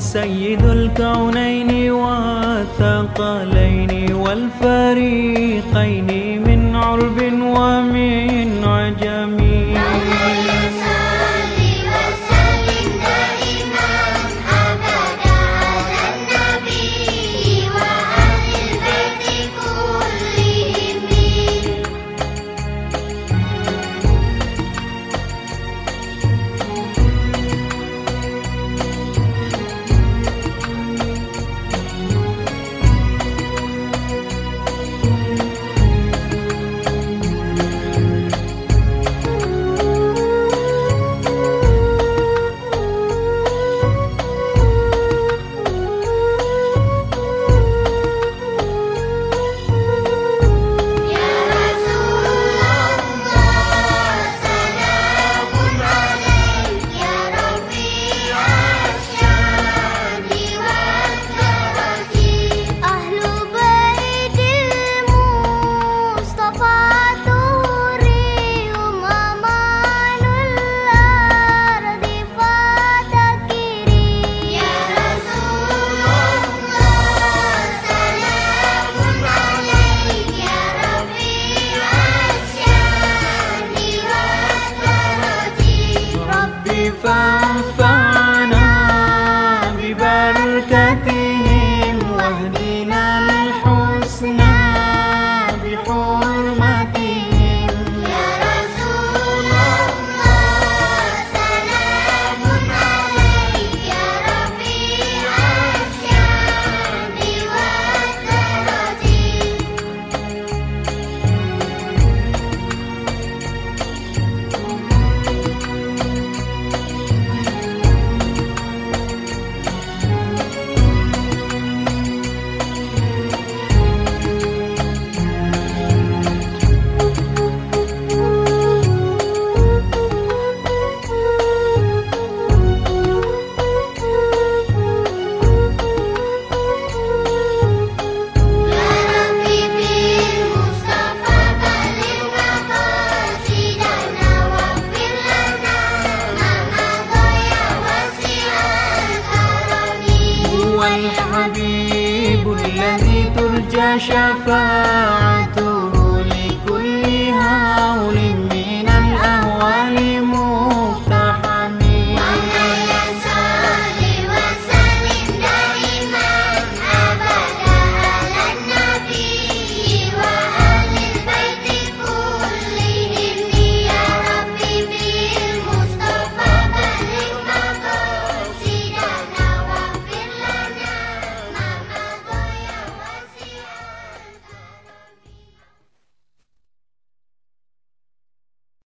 سيد الكونين والثقلين والفريقين. الحبيب الذي ترجى شفاعته